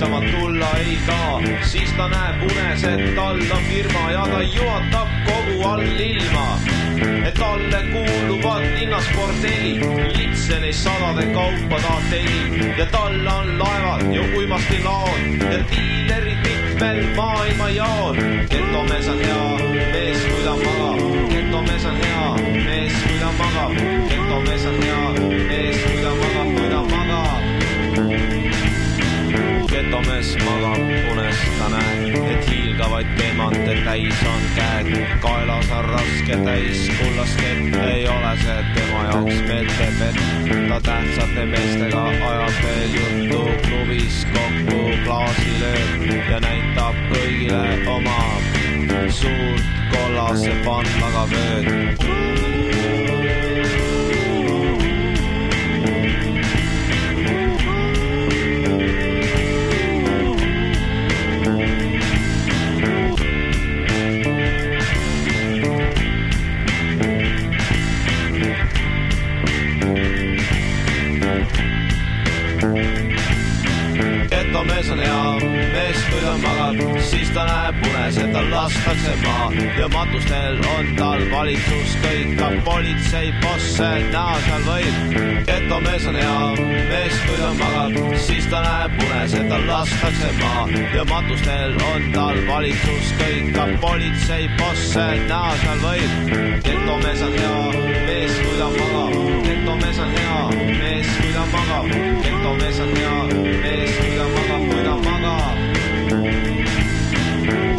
aitama tulla ei taha, siis ta näeb unes, et tal on firma ja ta juhatab kogu all ilma. et talle kuuluvad linnaspordellid, litse neist sadade kaupa ta tellib ja tal on laevad ja uimastilaod ja diilerid mitmel maailmajaol. getomees on hea mees, kui ta magab, getomees on hea mees, et hiilgavaid teemante täis on käed, kaelas on raske täis kullast kett, ei ole see tema jaoks meeltepett. ta tähtsate meestega ajab veel juttu klubis kokku klaasi lööb ja näitab kõigile oma suurt kollase pannlaga vööd. Getomees on hea mees, kui ta magab, siis ta näeb unes, et tal lastakse maha. Ja matustel on tal valitsus kõik, ka politseibosse näha seal võib. getomees on hea mees, kui ta magab, siis ta näeb unes, et tal lastakse maha. Ja matustel on tal valitsus kõik, ka politseibosse näha seal võib. getomees on hea mees, kui ta magab, getomees on hea mees, kui ta magab, getomees on hea